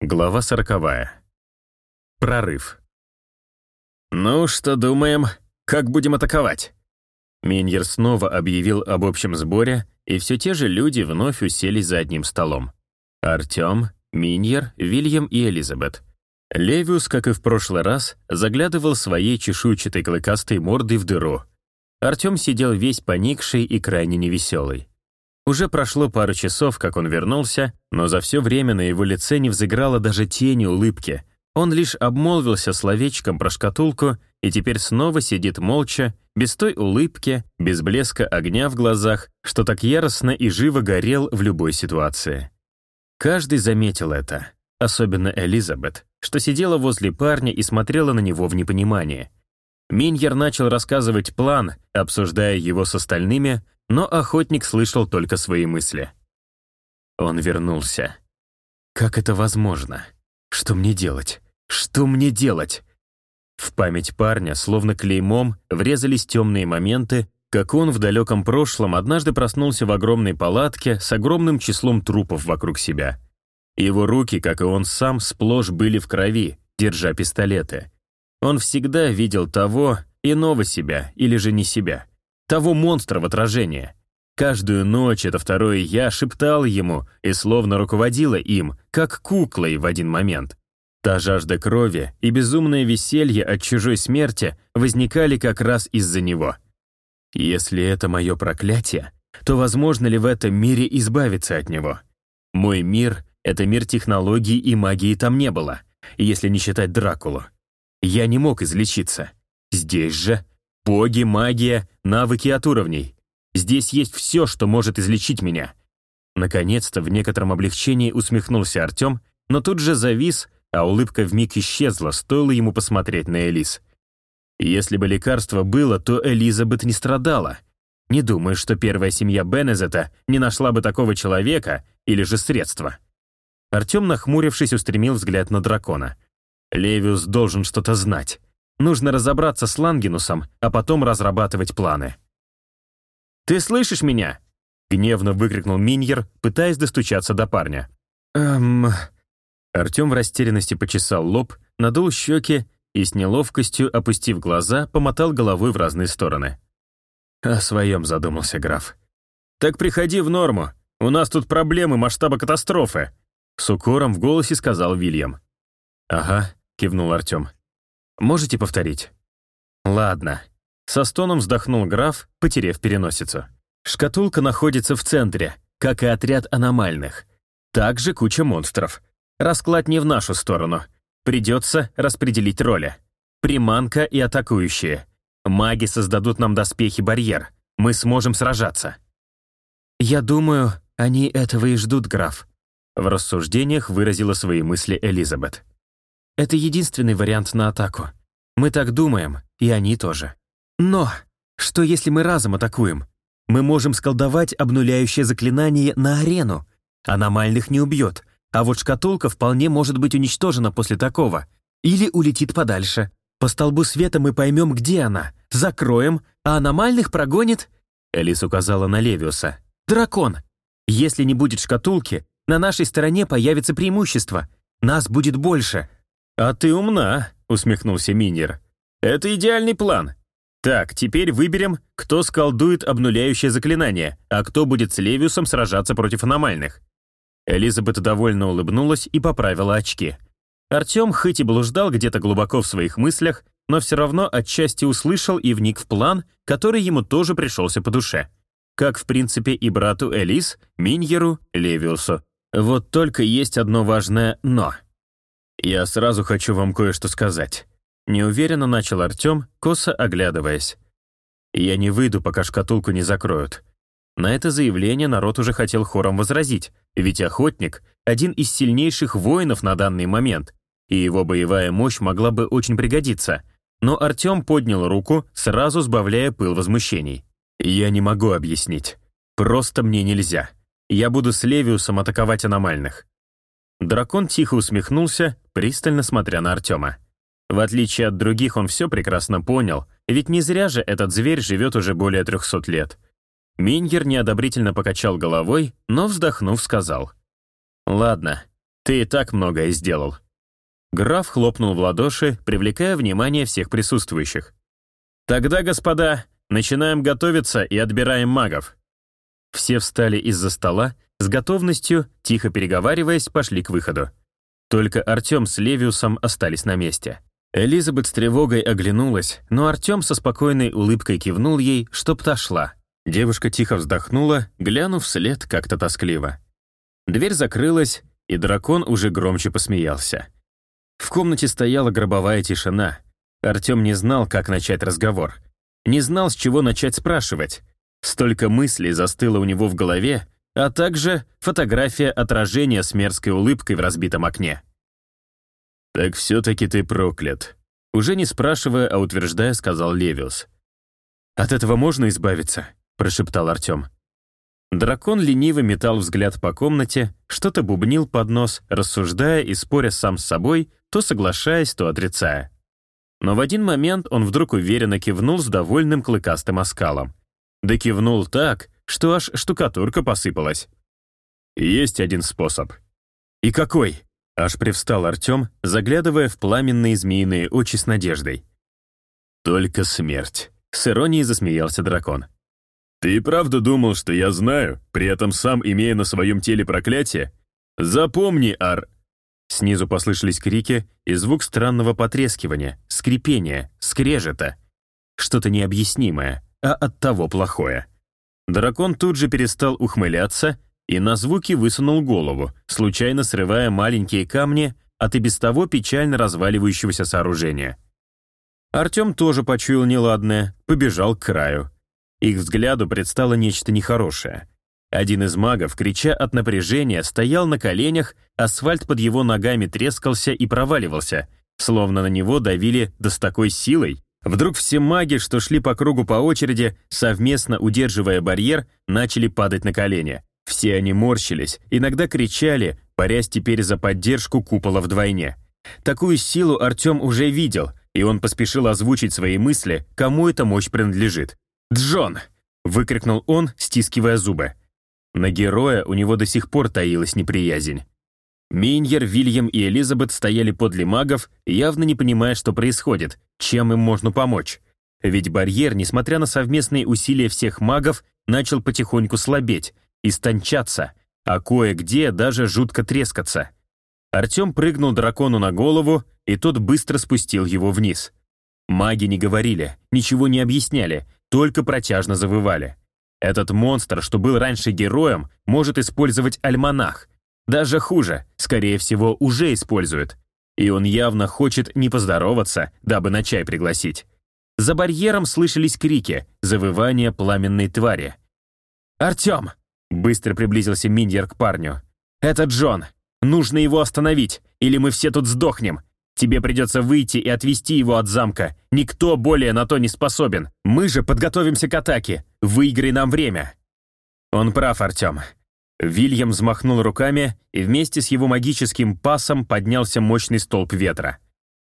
Глава сороковая. Прорыв. «Ну, что думаем? Как будем атаковать?» Миньер снова объявил об общем сборе, и все те же люди вновь уселись за одним столом. Артем, Миньер, Вильям и Элизабет. Левиус, как и в прошлый раз, заглядывал своей чешуйчатой клыкастой мордой в дыру. Артем сидел весь поникший и крайне невеселый. Уже прошло пару часов, как он вернулся, но за все время на его лице не взыграла даже тени улыбки. Он лишь обмолвился словечком про шкатулку и теперь снова сидит молча, без той улыбки, без блеска огня в глазах, что так яростно и живо горел в любой ситуации. Каждый заметил это, особенно Элизабет, что сидела возле парня и смотрела на него в непонимании. Миньер начал рассказывать план, обсуждая его с остальными, но охотник слышал только свои мысли. Он вернулся. Как это возможно? Что мне делать? Что мне делать? В память парня, словно клеймом, врезались темные моменты, как он в далеком прошлом однажды проснулся в огромной палатке с огромным числом трупов вокруг себя. Его руки, как и он сам, сплошь были в крови, держа пистолеты. Он всегда видел того, иного себя или же не себя того монстра в отражении. Каждую ночь это второе «я» шептал ему и словно руководило им, как куклой в один момент. Та жажда крови и безумное веселье от чужой смерти возникали как раз из-за него. Если это мое проклятие, то возможно ли в этом мире избавиться от него? Мой мир — это мир технологий и магии там не было, если не считать Дракулу. Я не мог излечиться. Здесь же Боги, магия, навыки от уровней. Здесь есть все, что может излечить меня. Наконец-то в некотором облегчении усмехнулся Артем, но тут же завис, а улыбка вмиг исчезла, стоило ему посмотреть на Элис. Если бы лекарство было, то Элизабет не страдала. Не думаю, что первая семья Беннезета не нашла бы такого человека или же средства. Артем, нахмурившись, устремил взгляд на дракона. Левиус должен что-то знать. Нужно разобраться с Лангенусом, а потом разрабатывать планы. «Ты слышишь меня?» — гневно выкрикнул Миньер, пытаясь достучаться до парня. «Эм...» Артем в растерянности почесал лоб, надул щеки и с неловкостью, опустив глаза, помотал головой в разные стороны. О своем задумался граф. «Так приходи в норму. У нас тут проблемы масштаба катастрофы», с укором в голосе сказал Вильям. «Ага», — кивнул Артем. Можете повторить?» «Ладно». Со стоном вздохнул граф, потеряв переносицу. «Шкатулка находится в центре, как и отряд аномальных. Также куча монстров. Расклад не в нашу сторону. Придется распределить роли. Приманка и атакующие. Маги создадут нам доспехи-барьер. Мы сможем сражаться». «Я думаю, они этого и ждут, граф», в рассуждениях выразила свои мысли Элизабет. Это единственный вариант на атаку. Мы так думаем, и они тоже. Но что если мы разом атакуем? Мы можем сколдовать обнуляющее заклинание на арену. Аномальных не убьет, а вот шкатулка вполне может быть уничтожена после такого. Или улетит подальше. По столбу света мы поймем, где она. Закроем, а аномальных прогонит... Элис указала на Левиуса. «Дракон! Если не будет шкатулки, на нашей стороне появится преимущество. Нас будет больше. «А ты умна», — усмехнулся Минер. «Это идеальный план. Так, теперь выберем, кто сколдует обнуляющее заклинание, а кто будет с Левиусом сражаться против аномальных». Элизабет довольно улыбнулась и поправила очки. Артем хоть и блуждал где-то глубоко в своих мыслях, но все равно отчасти услышал и вник в план, который ему тоже пришелся по душе. Как, в принципе, и брату Элис, Миньеру, Левиусу. Вот только есть одно важное «но». «Я сразу хочу вам кое-что сказать», — неуверенно начал Артем, косо оглядываясь. «Я не выйду, пока шкатулку не закроют». На это заявление народ уже хотел хором возразить, ведь охотник — один из сильнейших воинов на данный момент, и его боевая мощь могла бы очень пригодиться. Но Артем поднял руку, сразу сбавляя пыл возмущений. «Я не могу объяснить. Просто мне нельзя. Я буду с Левиусом атаковать аномальных. Дракон тихо усмехнулся, пристально смотря на Артема. В отличие от других, он все прекрасно понял, ведь не зря же этот зверь живет уже более 300 лет. Миньер неодобрительно покачал головой, но, вздохнув, сказал. «Ладно, Ты и так многое сделал». Граф хлопнул в ладоши, привлекая внимание всех присутствующих. «Тогда, господа, начинаем готовиться и отбираем магов». Все встали из-за стола, с готовностью, тихо переговариваясь, пошли к выходу. Только Артем с Левиусом остались на месте. Элизабет с тревогой оглянулась, но Артем со спокойной улыбкой кивнул ей, чтоб та шла. Девушка тихо вздохнула, глянув вслед как-то тоскливо. Дверь закрылась, и дракон уже громче посмеялся. В комнате стояла гробовая тишина. Артем не знал, как начать разговор. Не знал, с чего начать спрашивать. Столько мыслей застыло у него в голове, а также фотография отражения с мерзкой улыбкой в разбитом окне. «Так все-таки ты проклят», — уже не спрашивая, а утверждая, сказал Левиус. «От этого можно избавиться?» — прошептал Артем. Дракон лениво метал взгляд по комнате, что-то бубнил под нос, рассуждая и споря сам с собой, то соглашаясь, то отрицая. Но в один момент он вдруг уверенно кивнул с довольным клыкастым оскалом. Да кивнул так, что аж штукатурка посыпалась. Есть один способ. И какой? Аж привстал Артем, заглядывая в пламенные змеиные очи с надеждой. Только смерть. С иронией засмеялся дракон. «Ты правда думал, что я знаю, при этом сам имея на своем теле проклятие? Запомни, Ар...» Снизу послышались крики и звук странного потрескивания, скрипения, скрежета. Что-то необъяснимое, а оттого плохое. Дракон тут же перестал ухмыляться и на звуки высунул голову, случайно срывая маленькие камни от и без того печально разваливающегося сооружения. Артем тоже почуял неладное, побежал к краю. Их взгляду предстало нечто нехорошее. Один из магов, крича от напряжения, стоял на коленях, асфальт под его ногами трескался и проваливался, словно на него давили да с такой силой, Вдруг все маги, что шли по кругу по очереди, совместно удерживая барьер, начали падать на колени. Все они морщились, иногда кричали, борясь теперь за поддержку купола вдвойне. Такую силу Артем уже видел, и он поспешил озвучить свои мысли, кому эта мощь принадлежит. «Джон!» — выкрикнул он, стискивая зубы. На героя у него до сих пор таилась неприязнь. Миньер, Вильям и Элизабет стояли подле магов, явно не понимая, что происходит, чем им можно помочь. Ведь барьер, несмотря на совместные усилия всех магов, начал потихоньку слабеть, истончаться, а кое-где даже жутко трескаться. Артем прыгнул дракону на голову, и тот быстро спустил его вниз. Маги не говорили, ничего не объясняли, только протяжно завывали. Этот монстр, что был раньше героем, может использовать альманах, даже хуже, скорее всего, уже использует. И он явно хочет не поздороваться, дабы на чай пригласить. За барьером слышались крики, завывания пламенной твари. «Артем!» — быстро приблизился Миньер к парню. «Это Джон. Нужно его остановить, или мы все тут сдохнем. Тебе придется выйти и отвести его от замка. Никто более на то не способен. Мы же подготовимся к атаке. Выиграй нам время». Он прав, Артем. Вильям взмахнул руками, и вместе с его магическим пасом поднялся мощный столб ветра.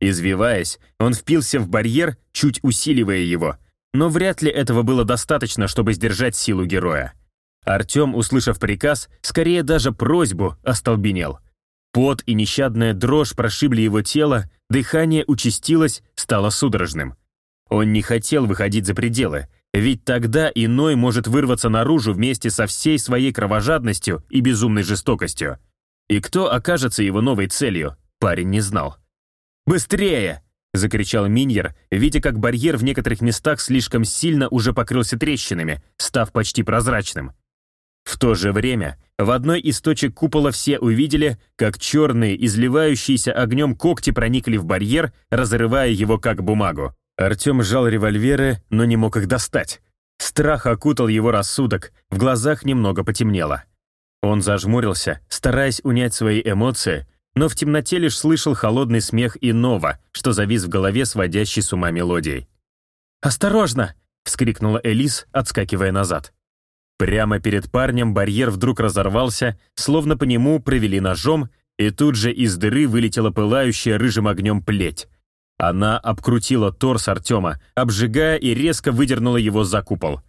Извиваясь, он впился в барьер, чуть усиливая его, но вряд ли этого было достаточно, чтобы сдержать силу героя. Артем, услышав приказ, скорее даже просьбу, остолбенел. Пот и нещадная дрожь прошибли его тело, дыхание участилось, стало судорожным. Он не хотел выходить за пределы, ведь тогда иной может вырваться наружу вместе со всей своей кровожадностью и безумной жестокостью. И кто окажется его новой целью, парень не знал. «Быстрее!» — закричал Миньер, видя, как барьер в некоторых местах слишком сильно уже покрылся трещинами, став почти прозрачным. В то же время в одной из точек купола все увидели, как черные, изливающиеся огнем когти проникли в барьер, разрывая его как бумагу. Артем сжал револьверы, но не мог их достать. Страх окутал его рассудок, в глазах немного потемнело. Он зажмурился, стараясь унять свои эмоции, но в темноте лишь слышал холодный смех иного, что завис в голове сводящей с ума мелодией. «Осторожно!» — вскрикнула Элис, отскакивая назад. Прямо перед парнем барьер вдруг разорвался, словно по нему провели ножом, и тут же из дыры вылетела пылающая рыжим огнем плеть. Она обкрутила торс Артема, обжигая и резко выдернула его за купол.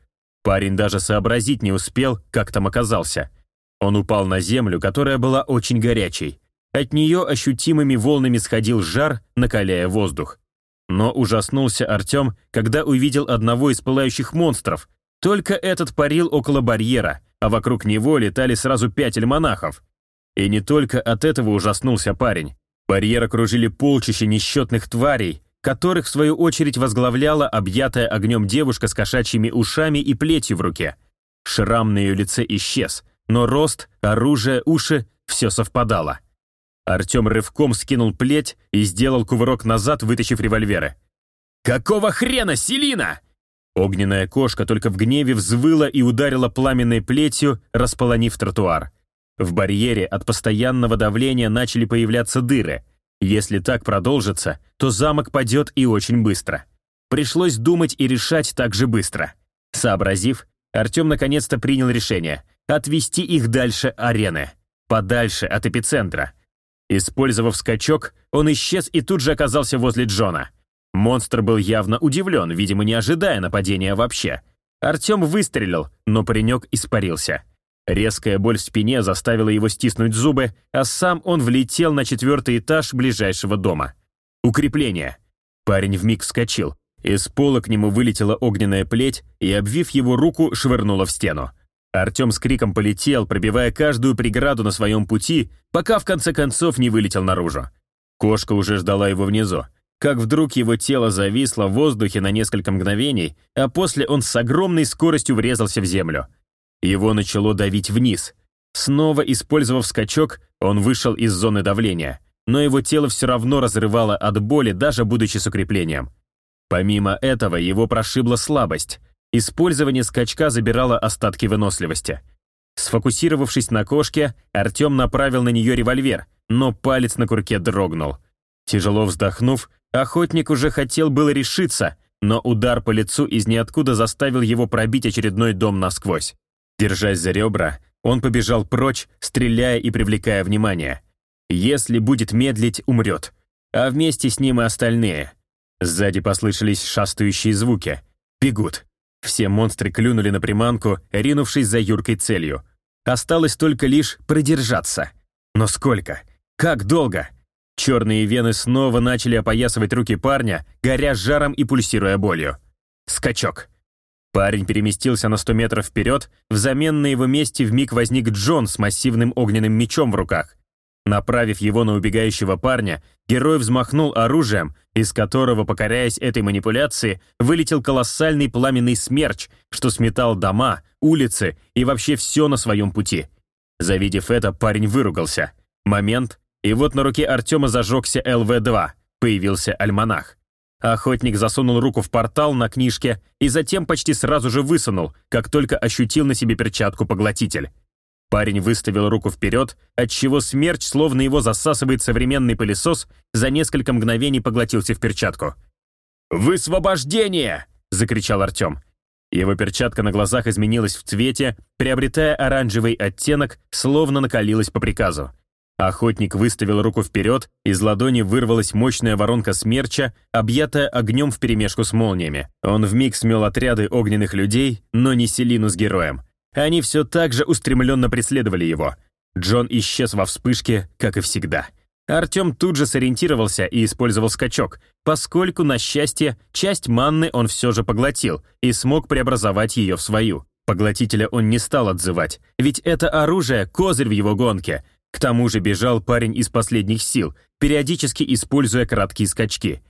Парень даже сообразить не успел, как там оказался. Он упал на землю, которая была очень горячей. от нее ощутимыми волнами сходил жар, накаляя воздух. Но ужаснулся Артем, когда увидел одного из пылающих монстров. Только этот парил около барьера, а вокруг него летали сразу пять альманахов. И не только от этого ужаснулся парень. Барьер окружили полчища несчетных тварей, которых в свою очередь возглавляла объятая огнем девушка с кошачьими ушами и плетью в руке. Шрам на ее лице исчез, но рост, оружие, уши — все совпадало. Артем рывком скинул плеть и сделал кувырок назад, вытащив револьверы. «Какого хрена, Селина?» Огненная кошка только в гневе взвыла и ударила пламенной плетью, располонив тротуар. В барьере от постоянного давления начали появляться дыры. Если так продолжится, то замок падет и очень быстро. Пришлось думать и решать так же быстро. Сообразив, Артем наконец-то принял решение отвести их дальше арены, подальше от эпицентра. Использовав скачок, он исчез и тут же оказался возле Джона. Монстр был явно удивлен, видимо, не ожидая нападения вообще. Артем выстрелил, но паренек испарился. Резкая боль в спине заставила его стиснуть зубы, а сам он влетел на четвертый этаж ближайшего дома. Укрепление. Парень вмиг вскочил. Из пола к нему вылетела огненная плеть и, обвив его руку, швырнула в стену. Артем с криком полетел, пробивая каждую преграду на своем пути, пока в конце концов не вылетел наружу. Кошка уже ждала его внизу. Как вдруг его тело зависло в воздухе на несколько мгновений, а после он с огромной скоростью врезался в землю. Его начало давить вниз. Снова использовав скачок, он вышел из зоны давления, но его тело все равно разрывало от боли, даже будучи с укреплением. Помимо этого, его прошибла слабость. Использование скачка забирало остатки выносливости. Сфокусировавшись на кошке, Артем направил на нее револьвер, но палец на курке дрогнул. Тяжело вздохнув, охотник уже хотел было решиться, но удар по лицу из ниоткуда заставил его пробить очередной дом насквозь. Держась за ребра, он побежал прочь, стреляя и привлекая внимание. Если будет медлить, умрет. А вместе с ним и остальные. Сзади послышались шастающие звуки. Бегут. Все монстры клюнули на приманку, ринувшись за юркой целью. Осталось только лишь продержаться. Но сколько? Как долго? Черные вены снова начали опоясывать руки парня, горя жаром и пульсируя болью. Скачок. Парень переместился на 100 метров вперед, взамен на его месте вмиг возник Джон с массивным огненным мечом в руках. Направив его на убегающего парня, герой взмахнул оружием, из которого, покоряясь этой манипуляции, вылетел колоссальный пламенный смерч, что сметал дома, улицы и вообще все на своем пути. Завидев это, парень выругался. Момент, и вот на руке Артема зажегся ЛВ-2, появился альманах. Охотник засунул руку в портал на книжке и затем почти сразу же высунул, как только ощутил на себе перчатку-поглотитель. Парень выставил руку вперед, отчего смерч, словно его засасывает современный пылесос, за несколько мгновений поглотился в перчатку. «Высвобождение!» — закричал Артем. Его перчатка на глазах изменилась в цвете, приобретая оранжевый оттенок, словно накалилась по приказу. Охотник выставил руку вперед, из ладони вырвалась мощная воронка смерча, объятая огнем вперемешку с молниями. Он вмиг смел отряды огненных людей, но не Селину с героем. Они все так же устремленно преследовали его. Джон исчез во вспышке, как и всегда. Артем тут же сориентировался и использовал скачок, поскольку, на счастье, часть манны он все же поглотил и смог преобразовать ее в свою. Поглотителя он не стал отзывать, ведь это оружие — козырь в его гонке, к тому же бежал парень из последних сил, периодически используя краткие скачки.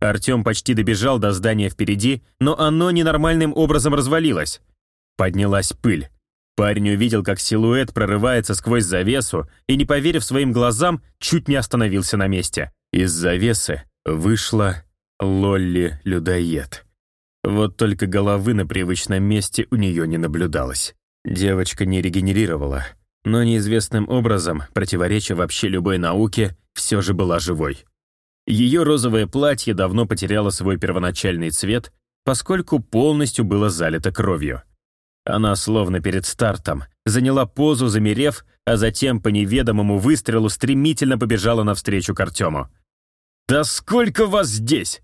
Артем почти добежал до здания впереди, но оно ненормальным образом развалилось. Поднялась пыль. Парень увидел, как силуэт прорывается сквозь завесу и, не поверив своим глазам, чуть не остановился на месте. Из завесы вышла Лолли-людоед. Вот только головы на привычном месте у нее не наблюдалось. Девочка не регенерировала, но неизвестным образом, противореча вообще любой науке, все же была живой. Ее розовое платье давно потеряло свой первоначальный цвет, поскольку полностью было залито кровью. Она, словно перед стартом, заняла позу, замерев, а затем по неведомому выстрелу стремительно побежала навстречу к Артему. «Да сколько вас здесь?»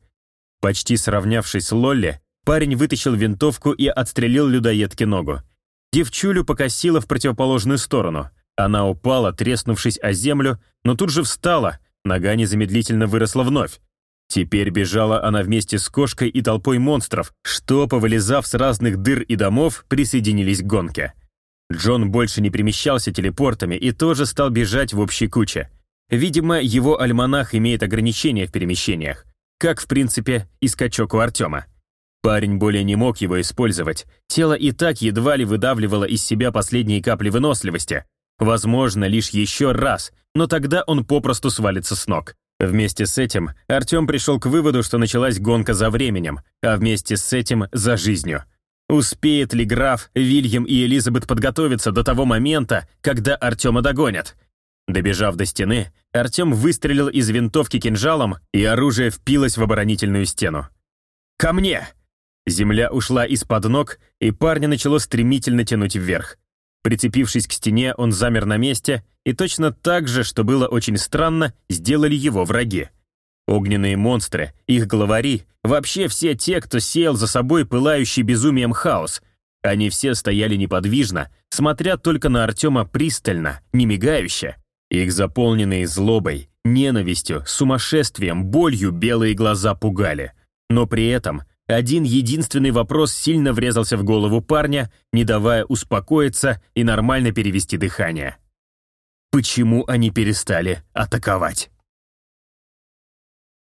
Почти сравнявшись с Лолли, парень вытащил винтовку и отстрелил людоедке ногу. Девчулю покосило в противоположную сторону. Она упала, треснувшись о землю, но тут же встала, нога незамедлительно выросла вновь. Теперь бежала она вместе с кошкой и толпой монстров, что, повылезав с разных дыр и домов, присоединились к гонке. Джон больше не перемещался телепортами и тоже стал бежать в общей куче. Видимо, его альманах имеет ограничения в перемещениях, как, в принципе, и скачок у Артема. Парень более не мог его использовать. Тело и так едва ли выдавливало из себя последние капли выносливости. Возможно, лишь еще раз, но тогда он попросту свалится с ног. Вместе с этим Артем пришел к выводу, что началась гонка за временем, а вместе с этим за жизнью. Успеет ли граф, Вильям и Элизабет подготовиться до того момента, когда Артема догонят? Добежав до стены, Артем выстрелил из винтовки кинжалом, и оружие впилось в оборонительную стену. «Ко мне!» Земля ушла из-под ног, и парня начало стремительно тянуть вверх. Прицепившись к стене, он замер на месте, и точно так же, что было очень странно, сделали его враги. Огненные монстры, их главари, вообще все те, кто сеял за собой пылающий безумием хаос. Они все стояли неподвижно, смотря только на Артема пристально, не мигающе. Их заполненные злобой, ненавистью, сумасшествием, болью белые глаза пугали. Но при этом один единственный вопрос сильно врезался в голову парня, не давая успокоиться и нормально перевести дыхание. Почему они перестали атаковать?